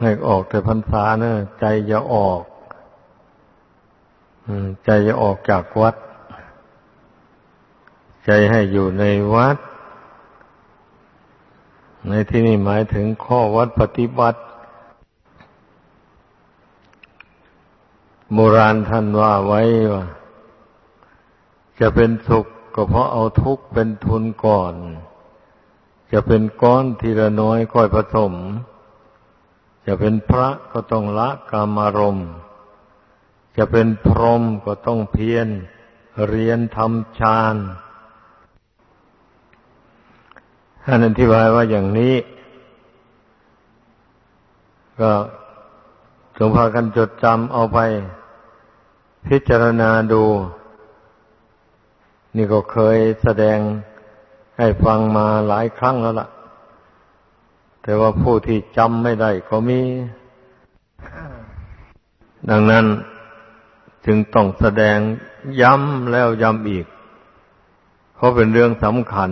ให้ออกแต่พรรษาเนะใจจะออกใจจะออกจากวัด ใจให้อยู่ในวัด ในที่นี้หมายถึงข้อวัดปฏิบัติ โบราณท่านว่าไว้ว่า จะเป็นสุขก็เพราะเอาทุกข์เป็นทุนก่อน จะเป็นก้อนทีละน้อยค่อยผสม จะเป็นพระก็ต้องละกามารมณ์จะเป็นพรหมก็ต้องเพียรเรียนทำฌานท่านอธิบายว่าอย่างนี้ ก็จงพากันจดจำเอาไป พิจารณาดู นี่ก็เคยแสดงให้ฟังมาหลายครั้งแล้วล่ะ แต่ว่าผู้ที่จำไม่ได้ก็มี ดังนั้นจึงต้องแสดงย้ำแล้วย้ำอีก เพราะเป็นเรื่องสำคัญ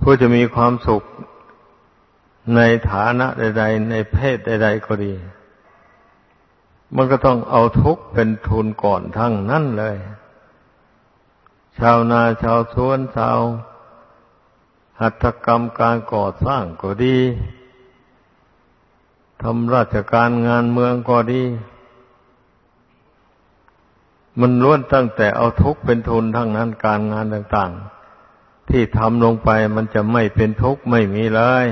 ผู้จะมีความสุขในฐานะใด ๆ ในเพศใด ๆ ก็ดี มันก็ต้องเอาทุกเป็นทุนก่อนทั้งนั้นเลย ชาวนาชาวสวนชาว หัตถกรรมการก่อสร้างก็ดีทำราชการงานเมืองก็ดี มันล้วนตั้งแต่เอาทุกข์เป็นทุนทั้งนั้นการงานต่าง ๆ ที่ทำลงไปมันจะไม่เป็นทุกข์ไม่มีเลย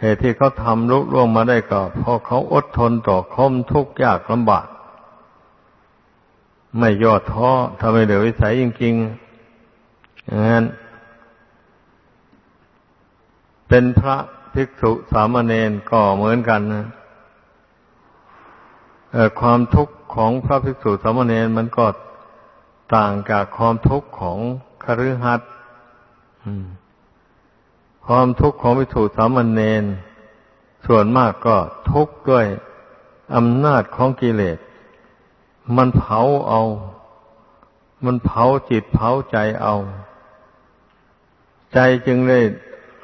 เหตุที่เขาทำลุล่วงมาได้ก็เพราะเขาอดทนต่อคมทุกข์ยากลำบาก ไม่ย่อท้อทำให้เหลือวิสัยจริงๆอย่างนั้น เป็นพระภิกษุสามเณรก็เหมือนกันนะความทุกข์ของพระภิกษุสามเณรมันก็ต่างจากความทุกข์ของคฤหัสถ์ความทุกข์ของภิกษุสามเณรส่วนมากก็ทุกข์ด้วยอำนาจของกิเลส มันเผาเอา มันเผาจิตเผาใจเอา ใจจึงได้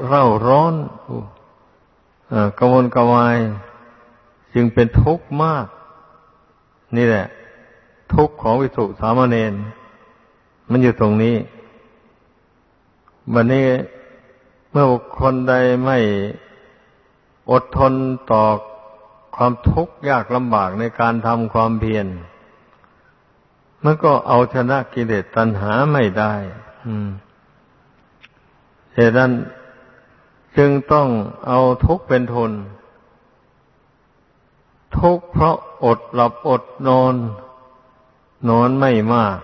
เร่าร้อนกระวนกระวาย จึงเป็นทุกข์มาก นี่แหละ ทุกข์ของวิสุสามเณรมันอยู่ตรงนี้วันนี้เมื่อบุคคลใดไม่อดทนต่อความทุกข์ยากลำบากในการทำความเพียรมันก็เอาชนะกิเลสตัณหาไม่ได้เหตุนั้น จึงต้องเอาทุกข์เป็นทุน ทุกข์เพราะอดหลับอดนอน นอนไม่มาก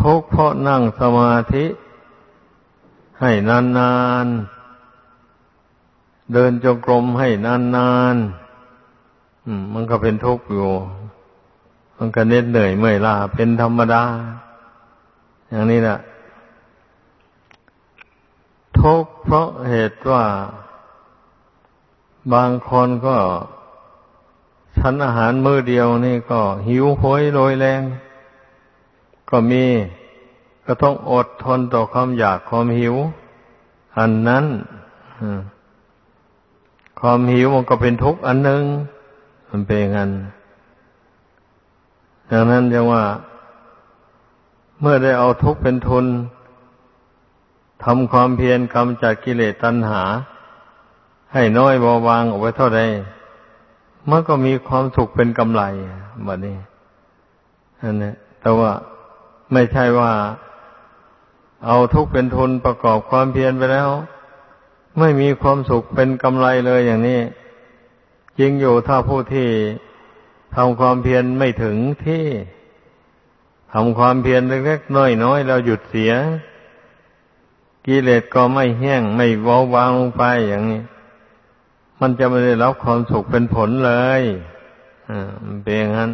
ทุกข์เพราะนั่งสมาธิ ให้นานๆ เดินจงกรมให้นานๆมันก็เป็นทุกข์อยู่ มันก็เน็ดเหนื่อยเมื่อยล้าเป็นธรรมดา อย่างนี้แหละ ทุกข์เพราะเหตุว่า บางคนก็ฉันอาหารมื้อเดียวนี่ก็หิวโหยโรยแรง ก็มีก็ต้องอดทนต่อความอยากความหิว อันนั้นความหิวมันก็เป็นทุกข์อันหนึ่งมันเป็นงั้นดังนั้นจึงว่า เมื่อได้เอาทุกข์เป็นทุน ทำความเพียรกำจัดกิเลสตัณหา ให้น้อยเบาบางออกไปเท่าใดมันก็มีความสุขเป็นกำไรแบบนี้อันนี้แต่ว่าไม่ใช่ว่า เอาทุกเป็นทุนประกอบความเพียรไปแล้ว ไม่มีความสุขเป็นกำไรเลยอย่างนี้จริงอยู่ถ้าผู้ที่ทำความเพียรไม่ถึงที่ทำความเพียรเล็กๆน้อยๆแล้วหยุดเสีย กิเลสก็ไม่แห้งไม่เบาบางลงไปอย่างนี้ มันจะไม่ได้รับความสุขเป็นผลเลยอ่าเป็นอย่างนั้น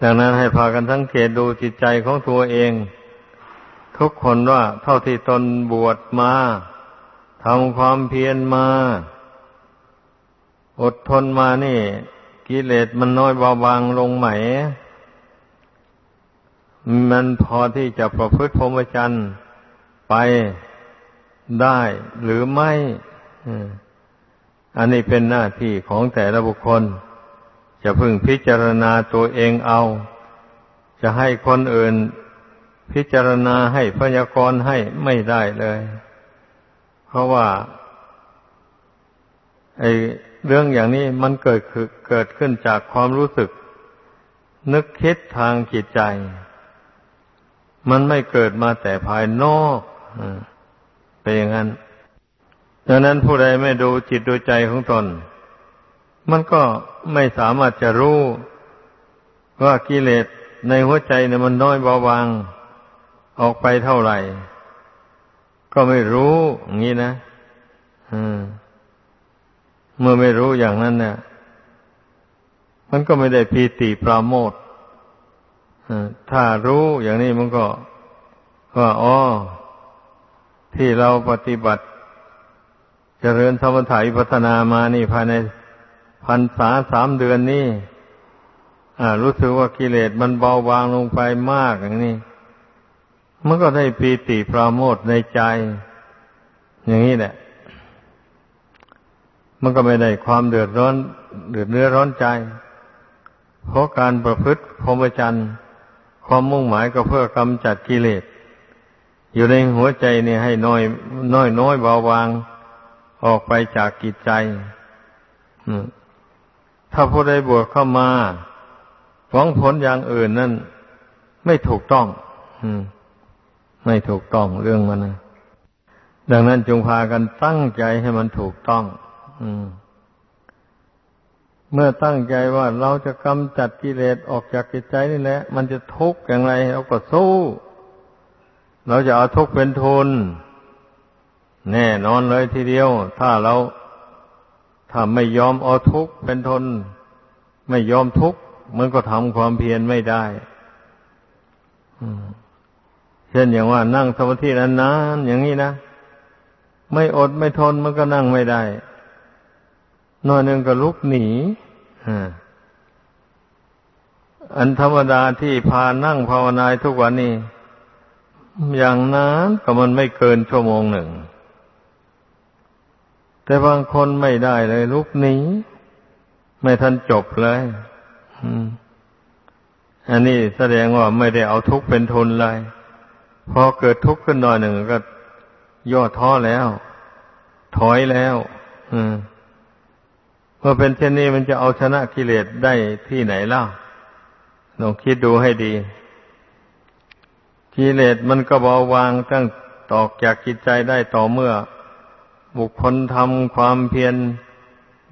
ดังนั้นให้พากันสังเกตดูจิตใจของตัวเอง ทุกคนว่าเท่าที่ตนบวชมาทำความเพียรมา อดทนมานี่ กิเลสมันน้อยเบาบางลงไหม มันพอที่จะประพฤติพรหมจรรย์ไปได้หรือไม่อันนี้เป็นหน้าที่ของแต่ละบุคคล จะพึงพิจารณาตัวเองเอา จะให้คนอื่นพิจารณาให้พยากรณ์ให้ไม่ได้เลย เพราะว่าไอ้เรื่องอย่างนี้มันเกิดเกิดขึ้นจากความรู้สึก นึกคิดทางจิตใจ มันไม่เกิดมาแต่ภายนอกเป็นอย่างนั้นดังนั้นผู้ใดไม่ดูจิตดูใจของตน มันก็ไม่สามารถจะรู้ว่ากิเลสในหัวใจเนี่ยมันน้อยเบาบางออกไปเท่าไหร่ ก็ไม่รู้อย่างนี้นะเมื่อไม่รู้อย่างนั้นเนี่ยมันก็ไม่ได้พีติปราโมท ถ้ารู้อย่างนี้มันก็ว่าอ๋อที่เราปฏิบัติเจริญสมถะวิปัฒนามานี่ภายในพันษาสามเดือนนี่รู้สึกว่ากิเลสมันเบาบางลงไปมากอย่างนี้ มันก็ได้ปีติปราโมทในใจ อย่างนี้แหละ มันก็ไม่ได้ความเดือดร้อน เดือดเนื้อร้อนใจ เพราะการประพฤติพรหมจรรย์ ความมุ่งหมายก็เพื่อกำจัดกิเลสอยู่ในหัวใจเนี่ยให้น้อยน้อยน้อยเบาบาง ออกไปจากกิจใจถ้าผู้ใดบวชเข้ามาหวังผลอย่างอื่นนั่นไม่ถูกต้องไม่ถูกต้องเรื่องมันนะดังนั้นจงพากันตั้งใจให้มันถูกต้อง อืม เมื่อตั้งใจว่าเราจะกำจัดกิเลสออกจากจิตใจนี่แหละ มันจะทุกข์อย่างไรเราก็สู้ เราจะเอาทุกข์เป็นทุน แน่นอนเลยทีเดียว ถ้าเราถ้าไม่ยอมเอาทุกข์เป็นทนไม่ยอมทุกข์มันก็ทำความเพียรไม่ได้เช่นอย่างว่านั่งสมาธินานๆอย่างนี้นะไม่อดไม่ทนมันก็นั่งไม่ได้ นอนหนึ่งก็ลุกหนีอันธรรมดาที่พานั่งภาวนาทุกวันนี้ อย่างนั้นก็มันไม่เกินชั่วโมงหนึ่ง แต่บางคนไม่ได้เลยลุกหนีไม่ทันจบเลยอันนี้แสดงว่าไม่ได้เอาทุกข์เป็นทุนเลยพอเกิดทุกข์ขึ้นหน่อยหนึ่งก็ย่อท้อแล้ว ถอยแล้ว อืม เมื่อเป็นเช่นนี้มันจะเอาชนะกิเลสได้ที่ไหนล่ะลองคิดดูให้ดี กิเลสมันก็เบาบางตั้งตอกจากจิตใจได้ต่อเมื่อ บุคคลทำความเพียร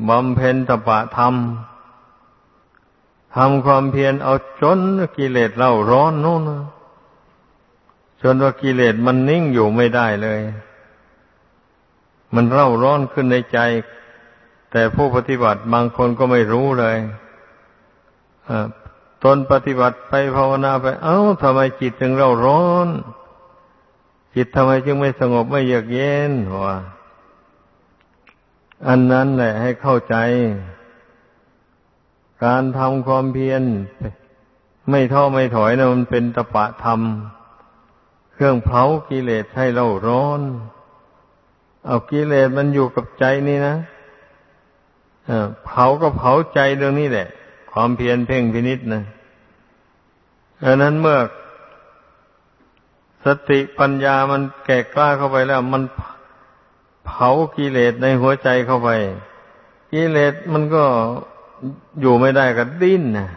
บำเพ็ญตปะธรรมทำความเพียรเอาจนกิเลสเล่าร้อนนู่นจนว่ากิเลสมันนิ่งอยู่ไม่ได้เลย มันเร่าร้อนขึ้นในใจ แต่ผู้ปฏิบัติบางคนก็ไม่รู้เลยตนปฏิบัติไปภาวนาไป เอา้าทำไมจิตจึงเร่าร้อน จิตทำไมจึงไม่สงบไม่เยือกเย็นวะอันนั้นแหละให้เข้าใจ การทำความเพียรไม่ท้อไม่ถอยนะมันเป็นตปะธรรม เครื่องเผากิเลสให้เราร้อน เอากิเลสมันอยู่กับใจนี่นะ เผาก็เผาใจเรื่องนี้แหละ ความเพียรเพ่งพินิษนะดังนั้นเมื่อสติปัญญามันแก่กล้าเข้าไปแล้ว มันเผากิเลสในหัวใจเข้าไป กิเลสมันก็อยู่ไม่ได้ก็ดิ้นนะ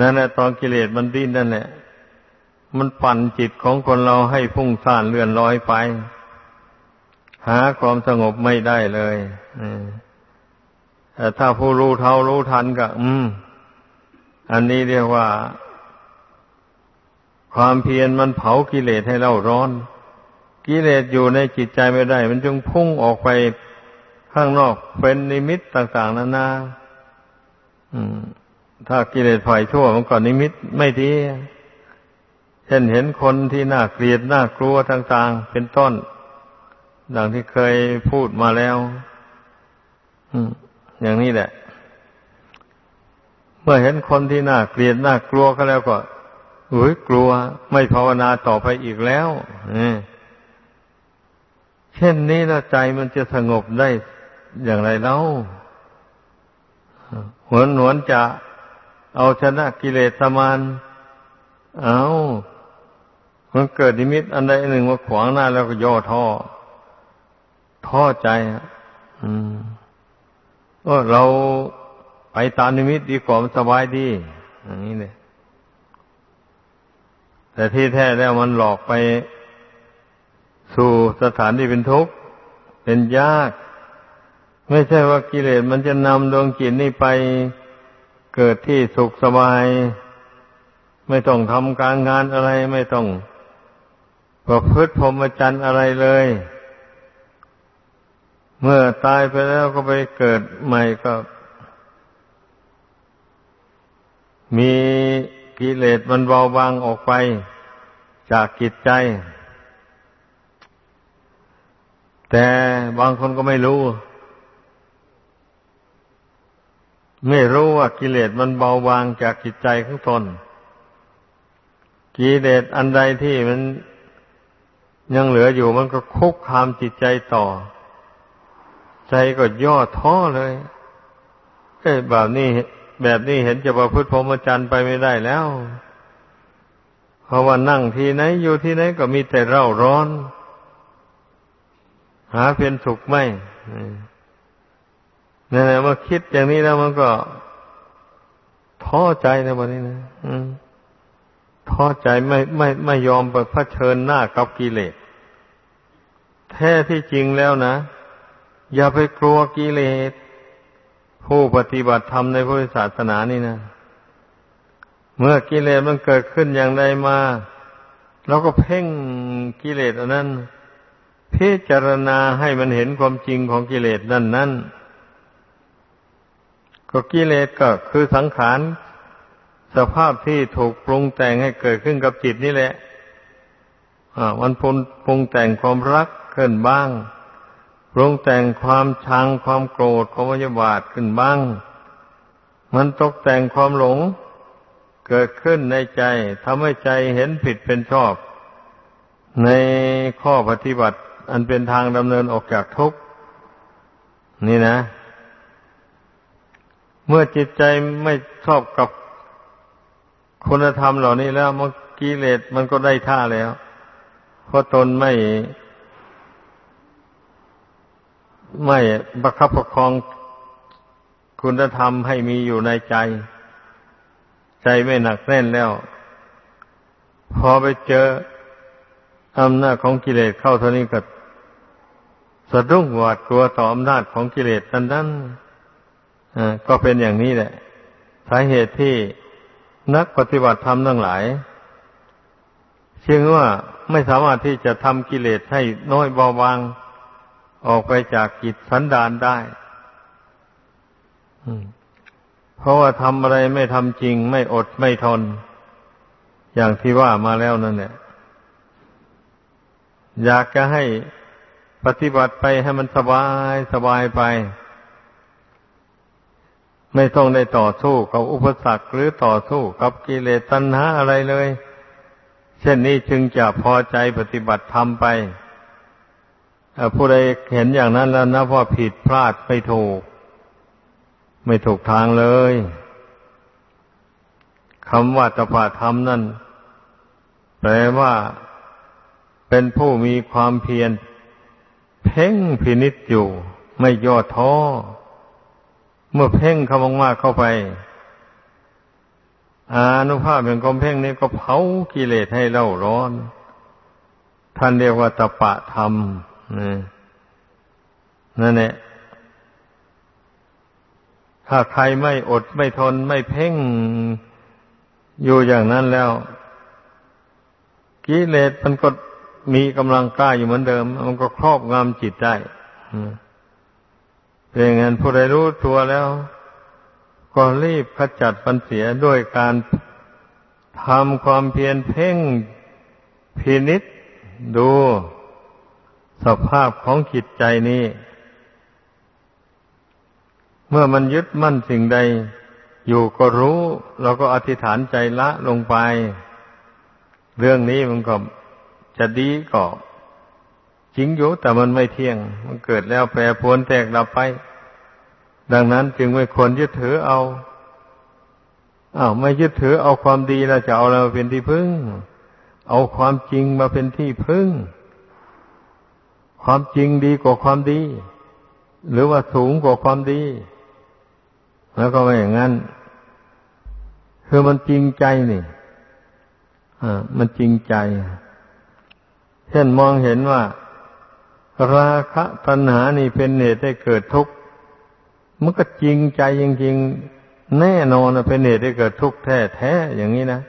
นั่นแหละตอนกิเลสมันดิ้นนั่นแหละมันปั่นจิตของคนเราให้พุ่งซ่านเลื่อนลอยไป หาความสงบไม่ได้เลย แต่ถ้าผู้รู้เท่ารู้ทันก็ อืม อันนี้เรียกว่า ความเพียรมันเผากิเลสให้เราร้อน กิเลสอยู่ในจิตใจไม่ได้ มันจึงพุ่งออกไปข้างนอกเป็นนิมิตต่าง ๆนานาถ้ากิเลสฝ่ายชั่วมันก็นิมิตไม่ดีเช่นเห็นคนที่น่าเกลียดน่ากลัวต่างๆ เป็นต้น ดังที่เคยพูดมาแล้ว อ อย่างนี้แหละ เมื่อเห็นคนที่น่าเกลียดน่ากลัวก็แล้วก็อุ้ยกลัวไม่ภาวนาต่อไปอีกแล้วเช่นนี้ละใจมันจะสงบได้อย่างไรเล่าหวนหวนจะเอาชนะกิเลสมานเอามันเกิดนิมิตอันใดหนึ่งมาขวางหน้าแล้วก็ย่อท้อท้อใจอืม ก็เราไปตามนิมิตดีกว่ามันสบายดีอย่างนี้เลยแต่ที่แท้แล้วมันหลอกไปสู่สถานที่เป็นทุกข์เป็นยาก ไม่ใช่ว่ากิเลสมันจะนำดวงจิตนี่ไปเกิดที่สุขสบาย ไม่ต้องทำการงานอะไร ไม่ต้องประพฤติพรหมจรรย์อะไรเลย เมื่อตายไปแล้วก็ไปเกิดใหม่ก็ มีกิเลสมันเบาบางออกไป จากกิจใจ แต่บางคนก็ไม่รู้ ไม่รู้ว่ากิเลสมันเบาบางจากจิตใจของตนกิเลสอันใดที่มันยังเหลืออยู่มันก็คุกคามจิตใจต่อ ใจก็ย่อท้อเลยเอ้แบบนี้แบบนี้เห็นจะประพฤติพรหมจรรย์ไปไม่ได้แล้ว เพราะว่านั่งที่ไหน อยู่ที่ไหนก็มีแต่เร่าร้อน หาเพียนสุขไม่นี่นแหละมาคิดอย่างนี้แล้วมันก็ท้อใจนะวันนี้นะท้อใจไม่ไม่ไม่ยอมไปเผชิญหน้ากับกิเลสแท้ที่จริงแล้วนะ อย่าไปกลัวกิเลส ผู้ปฏิบัติธรรมในพุทธศาสนานี่นะ เมื่อกิเลสมันเกิดขึ้นอย่างใดมาเราก็เพ่งกิเลสอันนั้น พิจารณาให้มันเห็นความจริงของกิเลสนั่นนั่นก็กิเลสก็คือสังขารสภาพที่ถูกปรุงแต่งให้เกิดขึ้นกับจิตนี่แหละมันปรุงแต่งความรักขึ้นบ้าง ปรุงแต่งความชังความโกรธความยบาทขึ้นบ้าง มันตกแต่งความหลง เกิดขึ้นในใจทำให้ใจเห็นผิดเป็นชอบ ในข้อปฏิบัติ อันเป็นทางดำเนินออกจากทุกข์นี่นะ เมื่อจิตใจไม่ชอบกับคุณธรรมเหล่านี้แล้วมันกิเลสมันก็ได้ท่าแล้ว เพราะตนไม่ ไม่ประคับประคองคุณธรรมให้มีอยู่ในใจ ใจไม่หนักแน่นแล้ว พอไปเจออำนาจของกิเลสเข้าเท่านี้ก็สะดุ้งหวาดกลัวต่ออำนาจของกิเลสนั้นนั้นก็เป็นอย่างนี้แหละ สาเหตุที่นักปฏิบัติธรรมทั้งหลายเชื่อว่าไม่สามารถที่จะทำกิเลสให้น้อยเบาบาง ออกไปจากกิจสันดานได้เพราะว่าทำอะไรไม่ทำจริง ไม่อดไม่ทน อย่างที่ว่ามาแล้วนั่นแหละอยากจะให้ปฏิบัติไปให้มันสบายสบายไป ไม่ต้องได้ต่อสู้กับอุปสรรคหรือต่อสู้กับกิเลสตัณหาอะไรเลย เช่นนี้จึงจะพอใจปฏิบัติธรรมไป ผู้ใดเห็นอย่างนั้นแล้วนะว่าผิดพลาดไม่ถูก ไม่ถูกทางเลยคำว่าตปาธรรมนั่นแปลว่าเป็นผู้มีความเพียร เพ่งพินิษอยู่ ไม่ย่อท้อ เมื่อเพ่งคำมากเข้าไป อานุภาพแห่งความเพ่งนี้ก็เผากิเลสให้เล่าร้อน ท่านเรียกว่าตปะธรรม นั่นแหละถ้าใครไม่อดไม่ทนไม่เพ่งอยู่อย่างนั้นแล้วกิเลสมันก็มีกำลังกล้าอยู่เหมือนเดิม มันก็ครอบงำจิตได้เป็นงั้นผู้ใดรู้ตัวแล้ว ก็รีบขจัดปัญเสียด้วยการทำความเพียรเพ่งพินิษดู สภาพของจิตใจนี้ เมื่อมันยึดมั่นสิ่งใด อยู่ก็รู้เราก็อธิษฐานใจละลงไป เรื่องนี้มันก็จะดีก็จริงอยู่แต่มันไม่เที่ยง มันเกิดแล้วแปรปรวนแตกดับไป ดังนั้นจึงไม่ควรยึดถือเอาอ้าวไม่ยึดถือเอาความดีแล้วจะเอาอะไรมาเป็นที่พึ่ง เอาความจริงมาเป็นที่พึ่ง ความจริงดีกว่าความดี หรือว่าสูงกว่าความดี แล้วก็ไม่อย่างนั้น คือมันจริงใจนี่อ่ามันจริงใจ เช่นมองเห็นว่า ราคะตัณหานี่เป็นเหตุให้เกิดทุกข์มันก็จริงใจจริงๆแน่นอนเป็นเหตุให้เกิดทุกข์แท้ๆอย่างนี้นะ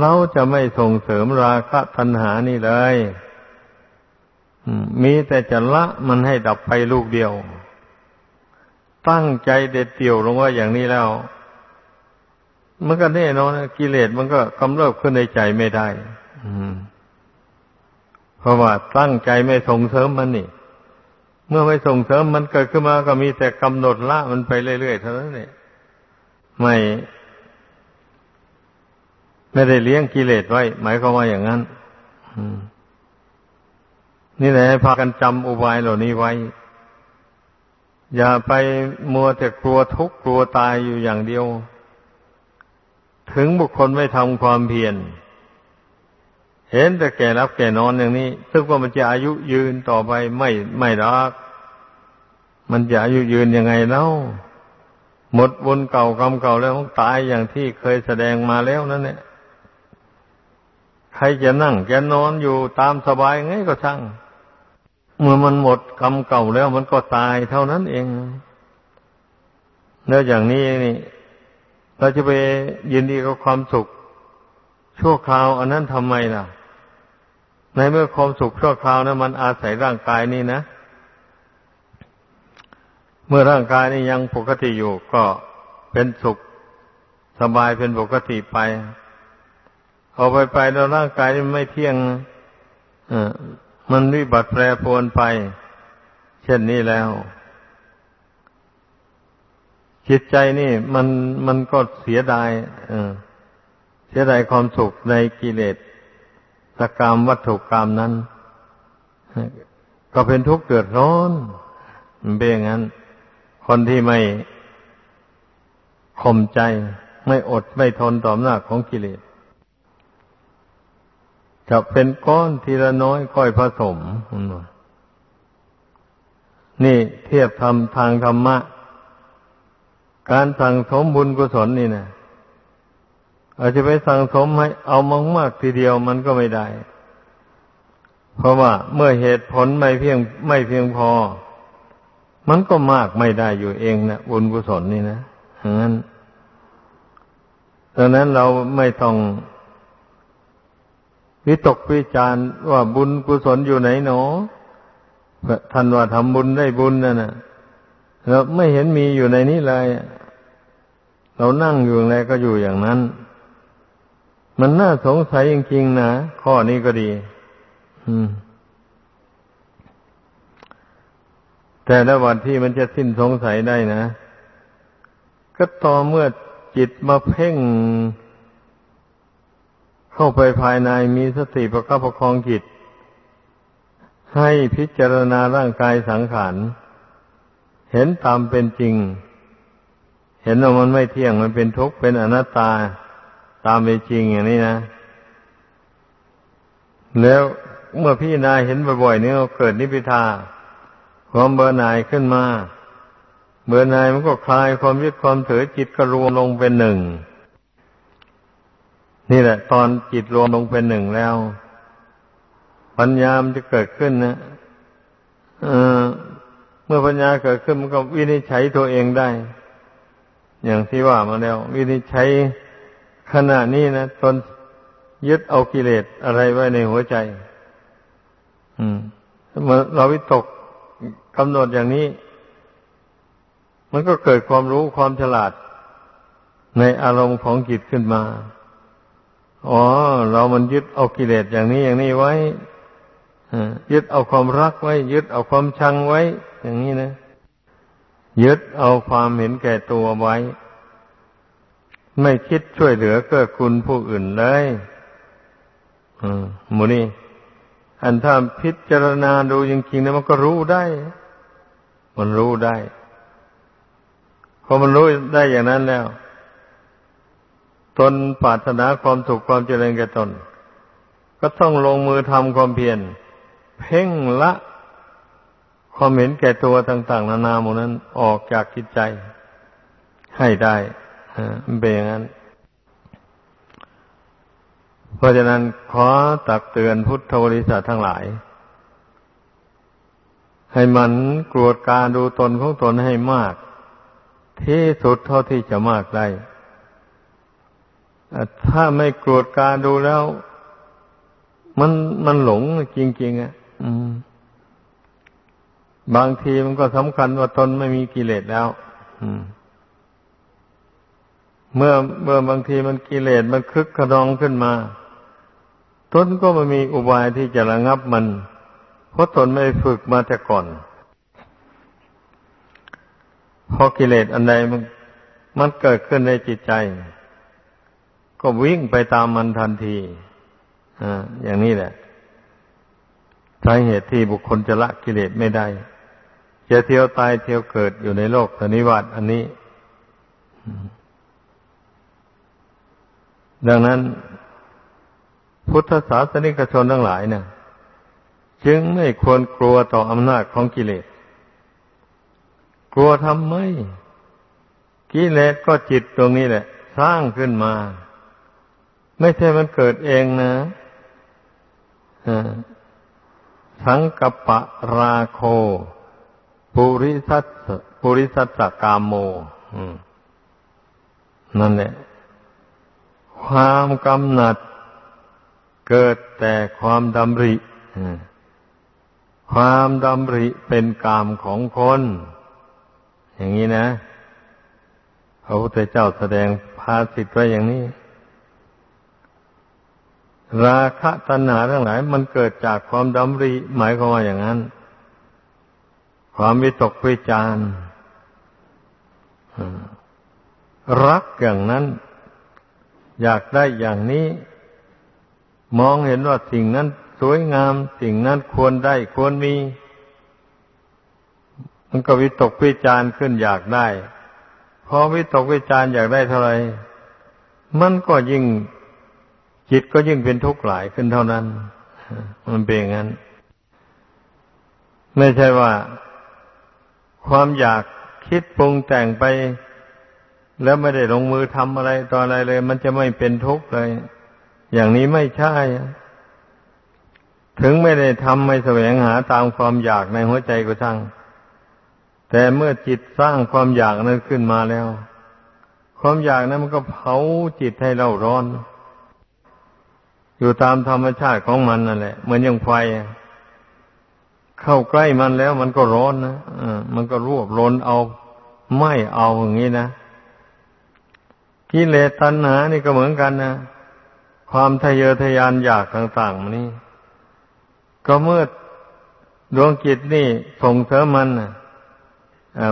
เราจะไม่ส่งเสริมราคะตัณหานี่เลย มีแต่จะละมันให้ดับไปลูกเดียว ตั้งใจเด็ดเดี่ยวลงว่าอย่างนี้แล้วมันก็แน่นอนกิเลสมันก็กำเริบขึ้นในใจไม่ได้เพราะว่าตั้งใจไม่ส่งเสริมมันนี่ เมื่อไม่ส่งเสริมมันเกิดขึ้นมาก็มีแต่กำหนดละมันไปเรื่อยๆเท่านั้นเองไม่ ไม่ได้เลี้ยงกิเลสไว้ หมายความว่าอย่างนั้น นี่แหละให้พากันจำอุบายเหล่านี้ไว้ อย่าไปมัวแต่กลัวทุกข์กลัวตายอยู่อย่างเดียว ถึงบุคคลไม่ทำความเพียรเห็นแต่แก่รับแก่นอนอย่างนี้ ซึ่งว่ามันจะอายุยืนต่อไปไม่ไม่รัก มันจะอายุยืนยังไงเล่า หมดบุญเก่ากรรมเก่าแล้วต้องตายอย่างที่เคยแสดงมาแล้วนั่นแหละใครจะนั่งจะนอนอยู่ตามสบายไงก็ช่าง เมื่อมันหมดกรรมเก่าแล้วมันก็ตายเท่านั้นเอง แล้วอย่างนี้นี่เราจะไปยินดีกับความสุข ชั่วคราว อันนั้นทำไมล่ะ ในเมื่อความสุขชั่วคราวนะั้นมันอาศัยร่างกายนี่นะ เมื่อร่างกายนี่ยังปกติอยู่ก็เป็นสุขสบายเป็นปกติไปเอาไปไปแล้วร่างกายนี่ไม่เที่ยงอ มันวิบัติแปรปรวนไป เช่นนี้แล้ว จิตใจนี่มันมันก็เสียดายเสียดายความสุขในกิเลสสกรรมวัตถุกรรมนั้น ก็เป็นทุกข์เดือดร้อนมันเป็นอย่างนั้น คนที่ไม่ข่มใจ ไม่อดไม่ทนต่อหน้าของกิเลส จะเป็นก้อนทีละน้อยค่อยผสม นี่เทียบทำทางธรรมะ การสั่งสมบุญกุศลนี่นะอาจจะไปสั่งสมให้เอามากมากทีเดียวมันก็ไม่ได้ เพราะว่าเมื่อเหตุผลไม่เพียงไม่เพียงพอ มันก็มากไม่ได้อยู่เองนะบุญกุศลนี่นะงั้นดังนั้นเราไม่ต้อง วิตกวิจารว่าบุญกุศลอยู่ไหนหนอท่านว่าทำบุญได้บุญนั่นนะเราไม่เห็นมีอยู่ในนี้เลย เรานั่งอยู่อะไรก็อยู่อย่างนั้น มันน่าสงสัยจริงๆนะข้อนี้ก็ดี อืม แต่ละวันที่มันจะสิ้นสงสัยได้นะ ก็ต่อเมื่อจิตมาเพ่ง เข้าไปภายในมีสติประคับประคองจิต ให้พิจารณาร่างกายสังขาร เห็นตามเป็นจริง เห็นว่ามันไม่เที่ยงมันเป็นทุกข์เป็นอนัตตาตามเป็นจริงอย่างนี้นะ แล้วเมื่อพี่นายเห็นบ่อยๆนี่เกิดนิพิทาความเบื่อหน่ายขึ้นมา เบื่อหน่ายมันก็คลายความยึดความถือจิตก็รวมลงเป็นหนึ่ง นี่แหละ ตอนจิตรวมลงเป็นหนึ่งแล้ว ปัญญามจะเกิดขึ้นนะเออเมื่อปัญญาเกิดขึ้นมันก็วินิจฉัยตัวเองได้ อย่างที่ว่ามาแล้ว วินิจฉัยขณะนี้นะตนยึดเอากิเลสอะไรไว้ในหัวใจ อืมเมื่อเราวิตกกำหนดอย่างนี้ มันก็เกิดความรู้ความฉลาดในอารมณ์ของจิตขึ้นมา อ๋อ เรามันยึดเอากิเลสอย่างนี้อย่างนี้ไว้ยึดเอาความรักไว้ ยึดเอาความชังไว้ อย่างนี้นะยึดเอาความเห็นแก่ตัวไว้ ไม่คิดช่วยเหลือเกื้อกูลผู้อื่นเลยหมูนี่อันถ้าพิจารณาดูจริงๆนี่ยมันก็รู้ได้ มันรู้ได้พอมันรู้ได้อย่างนั้นแล้ว ตนปรารถนาความถูกความเจริญแก่ตน ก็ต้องลงมือทำความเพียรเพ่งละความเห็นแก่ตัวต่าง ๆ นานาหมดนั้นออกจากจิตใจ ให้ได้มันเป็นอย่างนั้น เพราะฉะนั้นขอตักเตือนพุทธบริษัททั้งหลาย ให้มันกรวดการดูตนของตนให้มาก ที่สุดเท่าที่จะมากได้ ถ้าไม่กรวดการดูแล้ว มันมันหลงจริงๆอะบางทีมันก็สำคัญว่าตนไม่มีกิเลสแล้วอืมเมื่อเมื่อบางทีมันกิเลสมันคึกขนองขึ้นมา ตนก็ไม่มีอุบายที่จะระงับมัน เพราะตนไม่ฝึกมาแต่ก่อนพอกิเลสอันใดมันมันเกิดขึ้นในจิตใจ ก็วิ่งไปตามมันทันทีอ่าอย่างนี้แหละสาเหตุที่บุคคลจะละกิเลสไม่ได้จะเที่ยวตายเที่ยวเกิดอยู่ในโลกสนิวัตอันนี้ ดังนั้น พุทธศาสนิกชนทั้งหลายเนะจึงไม่ควรกลัวต่ออำนาจของกิเลส กลัวทำไม กิเลสก็จิตตรงนี้แหละ สร้างขึ้นมา ไม่ใช่มันเกิดเองนะสังกปะราโค ปุริสัตปุริสัตกามโมนั่นแหละ ความกำหนัด เกิดแต่ความดำริความดำริเป็นกามของคน อย่างนี้นะ พระพุทธเจ้าแสดงภาสิทไว้อย่างนี้ ราคะตัณหาทั้งหลาย มันเกิดจากความดำริ หมายความว่าอย่างนั้น ความวิตกวิจารรักอย่างนั้น อยากได้อย่างนี้ มองเห็นว่าสิ่งนั้นสวยงาม สิ่งนั้นควรได้ควรมี มันก็วิตกวิจารขึ้นอยากได้ พอวิตกวิจารอยากได้เท่าไหร่มันก็ยิ่ง จิตก็ยิ่งเป็นทุกข์หลายขึ้นเท่านั้น มันเป็นอย่างนั้น ไม่ใช่ว่า ความอยากคิดปรุงแต่งไป แล้วไม่ได้ลงมือทำอะไรต่ออะไรเลย มันจะไม่เป็นทุกข์เลย อย่างนี้ไม่ใช่ ถึงไม่ได้ทำไม่แสวงหาตามความอยากในหัวใจก็ช่างแต่เมื่อจิตสร้างความอยากนั้นขึ้นมาแล้ว ความอยากนั้นมันก็เผาจิตให้เราร้อน อยู่ตามธรรมชาติของมันนั่นแหละ เหมือนอย่างไฟ เข้าใกล้มันแล้วมันก็ร้อนนะมันก็รวบรนเอาไม่เอาอย่างนี้นะกิเลสตัณหานี่ก็เหมือนกันนะความทะเยอทะยานอยากต่างๆมันนี่ก็เมื่อดวงจิตนี่ส่งเสริมมันอะ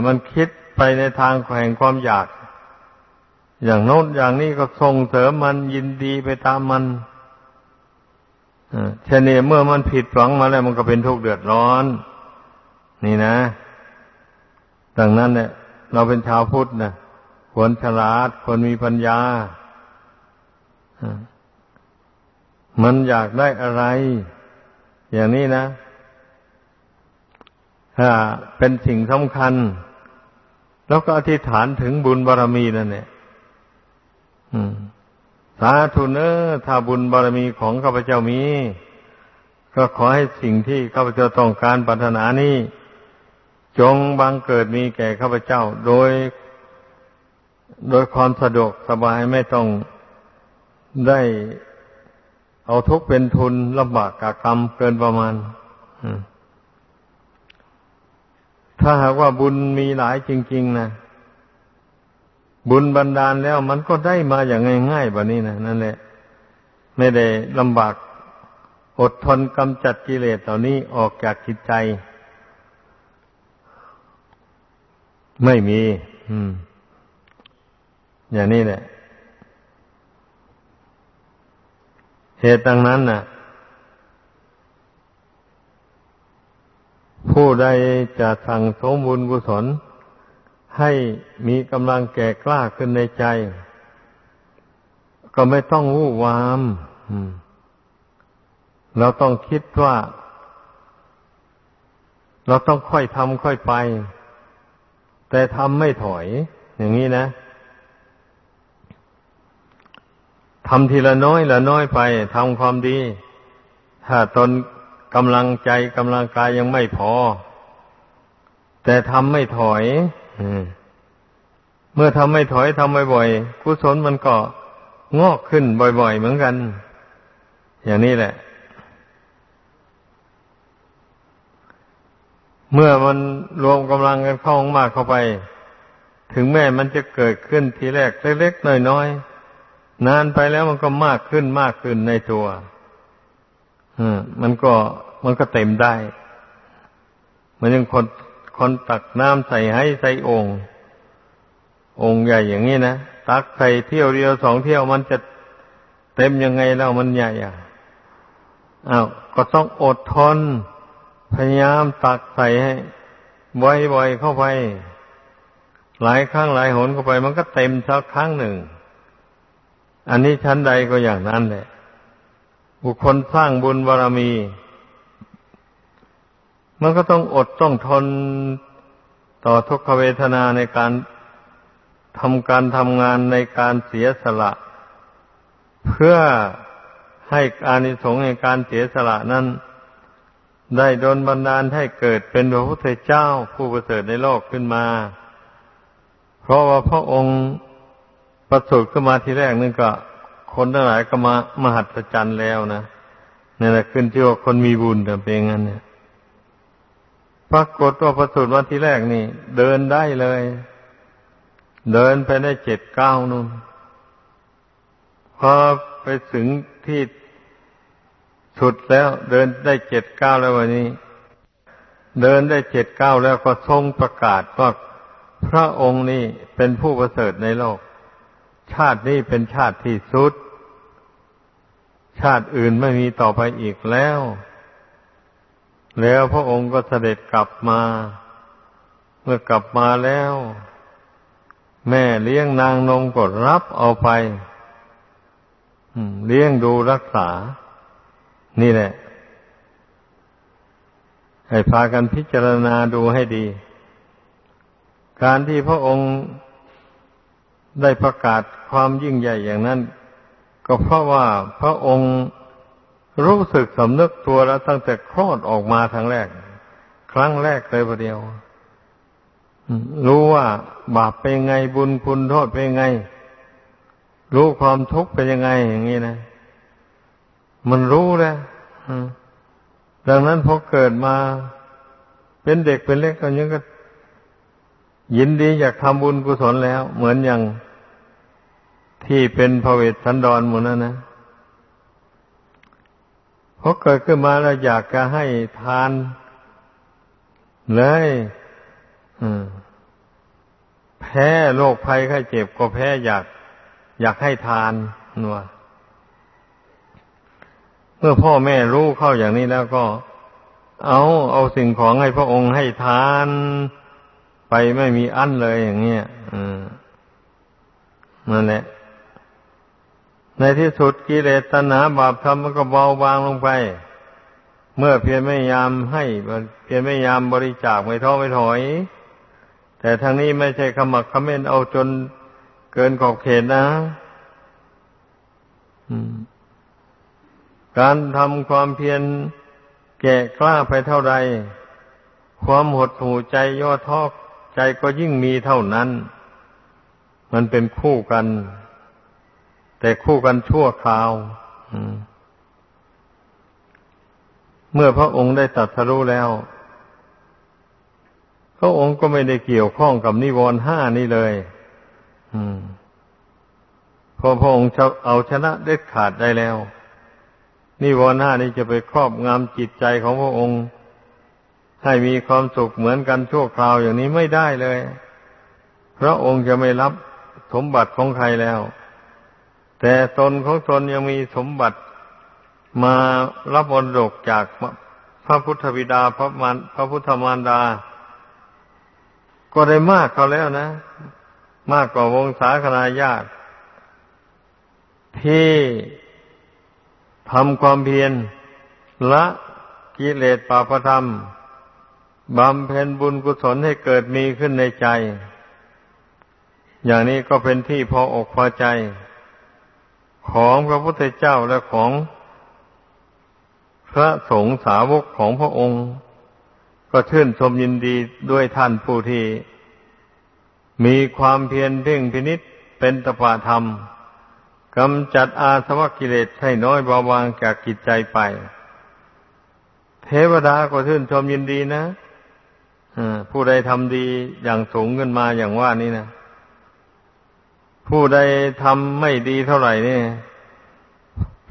มันคิดไปในทางแห่งความอยาก อย่างโน้นอย่างนี้ก็ส่งเสริมมันยินดีไปตามมัน เช่นนี้เมื่อมันผิดหวังมาแล้วมันก็เป็นทุกข์เดือดร้อน นี่นะ ดังนั้นเนี่ย เราเป็นชาวพุทธนะควรฉลาดควรมีปัญญามันอยากได้อะไร อย่างนี้นะ ถ้าเป็นสิ่งสำคัญ แล้วก็อธิษฐานถึงบุญบารรมีนั่นเนี่ย สาธุเนอถ้าบุญบารรมีของข้าพเจ้ามี ก็ขอให้สิ่งที่ข้าพเจ้าต้องการปรารถนานี้จงบังเกิดมีแก่ข้าพเจ้า โดย โดยความสะดวกสบายไม่ต้องได้เอาทุกเป็นทุนลำบากกากรรมเกินประมาณ ถ้าหากว่าบุญมีหลายจริง ๆ นะ บุญบันดาลแล้วมันก็ได้มาอย่างง่ายๆแบบนี้นะนั่นแหละ ไม่ได้ลำบากอดทนกำจัดกิเลสเหล่านี้ออกจากจิตใจ ไม่มี อืม อย่างนี้แหละ เหตุดังนั้นน่ะ ผู้ใดจะสั่งสมบุญกุศล ให้มีกำลังแก่กล้าขึ้นในใจ ก็ไม่ต้องวู่วามเราต้องคิดว่า เราต้องค่อยทำค่อยไป แต่ทำไม่ถอย อย่างนี้นะทำทีละน้อยละน้อยไปทำความดี ถ้าตนกำลังใจกำลังกายยังไม่พอ แต่ทำไม่ถอย เมื่อทำไม่ถอยทำบ่อยๆกุศลมันก็งอกขึ้นบ่อยๆเหมือนกัน อย่างนี้แหละ เมื่อมันรวมกำลังกันเข้ามากเข้าไป ถึงแม้มันจะเกิดขึ้นทีแรกเล็กๆน้อยๆนานไปแล้วมันก็มากขึ้นมากขึ้นในตัวมันก็มันก็เต็มได้ มันยังคน คนตักน้ำใส่ให้ใส่องค์ องค์ใหญ่อย่างนี้นะตักใส่เที่ยวเดียวสองเที่ยวมันจะเต็มยังไงแล้วมันใหญ่อะอ้าวก็ต้องอดทน พยายามตักใส่ให้บ่อยๆเข้าไป หลายครั้งหลายหนเข้าไป มันก็เต็มสักครั้งหนึ่ง อันนี้ชั้นใดก็อย่างนั้นแหละบุคคลสร้างบุญบารรมี มันก็ต้องอดต้องทนต่อทุกขเวทนาในการทำการทำงานในการเสียสละ เพื่อให้อานิสงส์ในการเสียสละนั้น ได้โดนบันดาลให้เกิดเป็นพระพุทธเจ้าผู้ประเสริฐในโลกขึ้นมา เพราะว่าพระองค์ประสูติขึ้นมาทีแรกนึงก็คนทั้งหลายก็มามหัศจรรย์แล้วนะนี่แหละขึ้นที่ว่าคนมีบุญแต่เป็นงั้นเนี่ย ปรากฏว่าประสูติมาทีแรกนี่ เดินได้เลย เดินไปได้เจ็ดเก้านู่นพอไปถึงที่สุดแล้ว เดินได้เจ็ดเก้าแล้ววันนี้ เดินได้เจ็ดเก้าแล้วก็ทรงประกาศว่าพระองค์นี่เป็นผู้ประเสริฐในโลก ชาตินี้เป็นชาติที่สุด ชาติอื่นไม่มีต่อไปอีกแล้ว แล้วพระองค์ก็เสด็จกลับมา เมื่อกลับมาแล้ว แม่เลี้ยงนางนมกดรับเอาไปเลี้ยงดูรักษา นี่แหละ ให้พากันพิจารณาดูให้ดี การที่พระองค์ได้ประกาศความยิ่งใหญ่อย่างนั้น ก็เพราะว่าพระองค์ รู้สึกสำนึกตัวแล้วตั้งแต่คลอดออกมาครั้งแรก ครั้งแรกเลยประเดียวรู้ว่าบาปเป็นไงบุญคุณโทษเป็นไง รู้ความทุกข์เป็นยังไง อย่างนี้นะ มันรู้แล้วดังนั้นพอเกิดมา เป็นเด็กเป็นเล็กก็ยังก็ ยินดีอยากทำบุญกุศลแล้ว เหมือนอย่างที่เป็นพระเวทสันดรหมดนั้นนะ พอเกิดขึ้นมาแล้วอยากจะให้ทานเลยแพ้โรคภัยไข้เจ็บก็แพ้อยาก อยากให้ทานนัวเมื่อพ่อแม่รู้เข้าอย่างนี้แล้วก็ เอาเอาสิ่งของให้พระองค์ให้ทานไปไม่มีอั้นเลยอย่างเงี้ยนั่นแหละ ในที่สุดกิเลสตัณหาบาปธรรมมันก็เบาบางลงไป เมื่อเพียรไม่ยามให้เพียรไม่ยามบริจาคไม่ท้อไม่ถอย แต่ทางนี้ไม่ใช่ขมักขม้นเอาจนเกินขอบเขตนะการทำความเพียรแก่กล้าไปเท่าใด ความหดหู่ใจย่อท้อใจก็ยิ่งมีเท่านั้น มันเป็นคู่กัน แต่คู่กันชั่วคราวเมื่อพระองค์ได้ตัดสรู้แล้ว พระองค์ก็ไม่ได้เกี่ยวข้องกับนิวรณ์ห้านี่เลยพอพระองค์เอาชนะเด็ดขาดได้แล้ว นิวรณ์ห้านี้จะไปครอบงำจิตใจของพระองค์ ให้มีความสุขเหมือนกันชั่วคราวอย่างนี้ไม่ได้เลย พระองค์จะไม่รับสมบัติของใครแล้ว แต่ตนของตนยังมีสมบัติมารับบรดกจากพระพุทธบิดาพระมันพระพุทธมารดา ก็ได้มากเขาแล้วนะ มากกว่าวงศาคณาญาติที่ทำความเพียรละกิเลสปาปธรรมบำเพ็ญบุญกุศลให้เกิดมีขึ้นในใจ อย่างนี้ก็เป็นที่พออกพอใจ ของพระพุทธเจ้าและของพระสงฆ์สาวกของพระองค์ ก็ชื่นชมยินดีด้วยท่านผู้ที่มีความเพียรเพ่งพินิษเป็นตปะธรรมกำจัดอาสวะกิเลสให้น้อยเบาบางจากกิจใจไป เทวดาก็ชื่นชมยินดีนะผู้ใดทำดีอย่างสูงขึ้นมาอย่างว่านี้นะ ผู้ใดทำไม่ดีเท่าไหร่นี่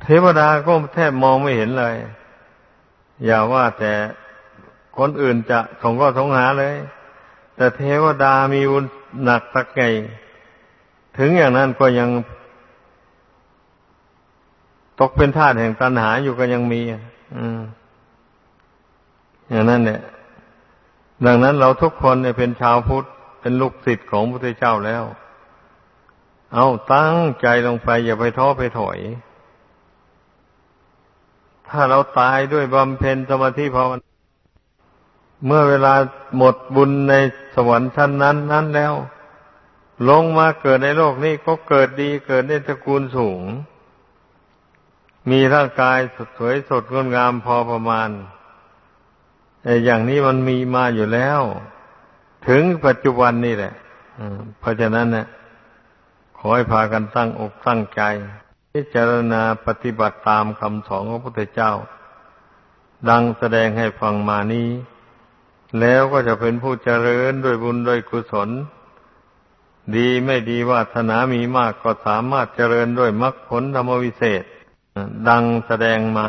เทวดาก็แทบมองไม่เห็นเลย อย่าว่าแต่คนอื่นจะสงก็สงหาเลย แต่เทวดามีบุญหนักสักไงถึงอย่างนั้นก็ยัง ตกเป็นทาสแห่งตัณหาอยู่ก็ยังมีอืมอย่างนั้นเนี่ย ดังนั้นเราทุกคนเนี่ยเป็นชาวพุทธ เป็นลูกศิษย์ของพระพุทธเจ้าแล้ว เอาตั้งใจลงไป อย่าไปท้อไปถอย ถ้าเราตายด้วยบำเพ็ญสมาธิภาวนาเมื่อเวลาหมดบุญในสวรรค์ชั้นนั้นนั้นแล้ว ลงมาเกิดในโลกนี้ก็เกิดดีเกิดในตระกูลสูง มีร่างกายสดสวยสดงดงามพอประมาณแต่อย่างนี้มันมีมาอยู่แล้ว ถึงปัจจุบันนี่แหละเพราะฉะนั้นเนี่ย อให้พากันตั้งอกตั้งใจ พิจารณาปฏิบัติตามคำสอนของพระพุทธเจ้า ดังแสดงให้ฟังมานี้ แล้วก็จะเป็นผู้เจริญด้วยบุญด้วยกุศล ดีไม่ดีวาสนามีมากก็สามารถเจริญด้วยมรรคผลธรรมวิเศษ ดังแสดงมา